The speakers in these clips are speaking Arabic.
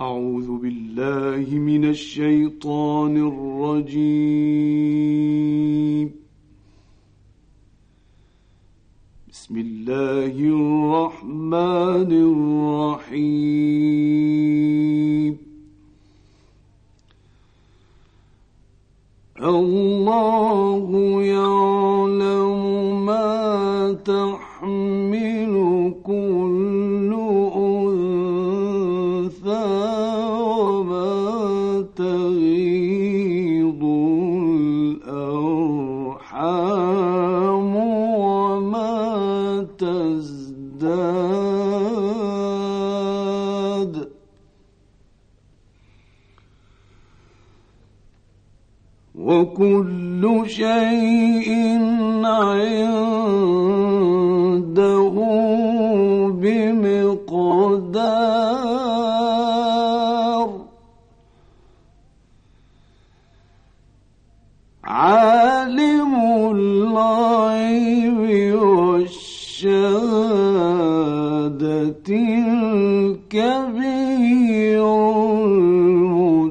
أعوذ بالله من الشيطان الرجيم. بسم الله الرحمن الرحيم. الله يعلم ما تحمل وكل شيء عنده بمقدار. عالم الغيب والشهادة الكبير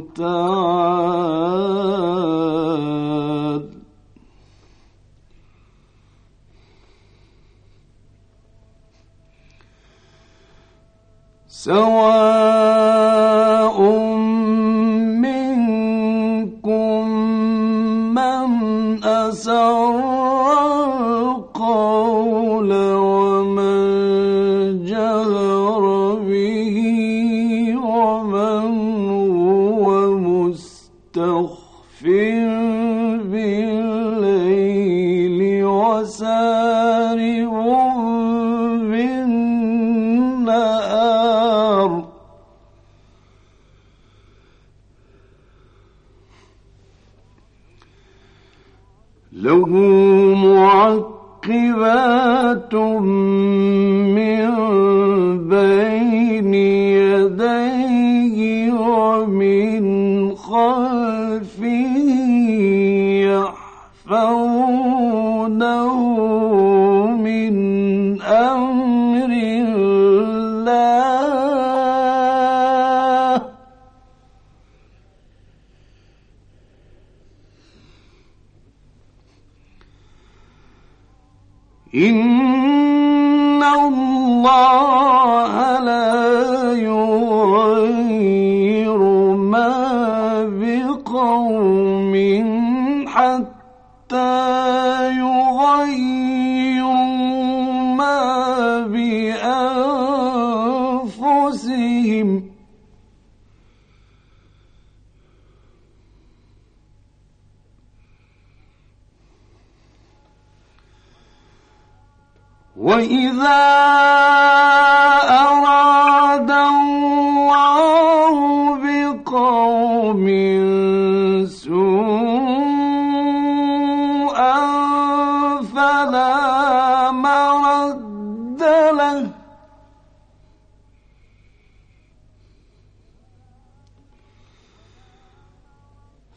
المتعال. سواء منكم من أسر القول ومن جهر به ومن هو مستخف له معقبات من بين يديه ومن خلفه يحفظونه إن الله لا يغير ما بقوم حتى يغيروا ما بأنفسهم وإذا أراد الله بقوم سوءا فلا مرد له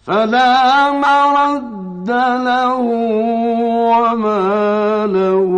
فلا مرد له وما لهم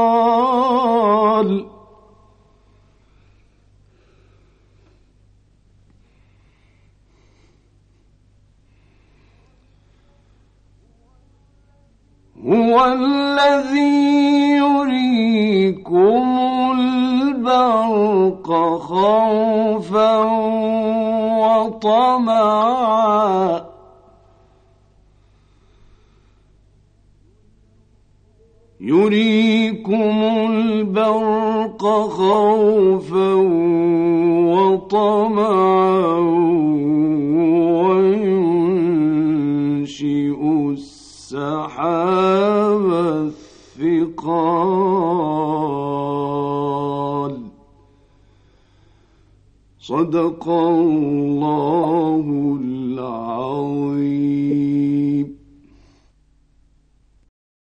هو الذي يريكم البرق خوفا وطمعا. يريكم البرق خوفا وطمعا. السحاب الثقال. صدق الله العظيم.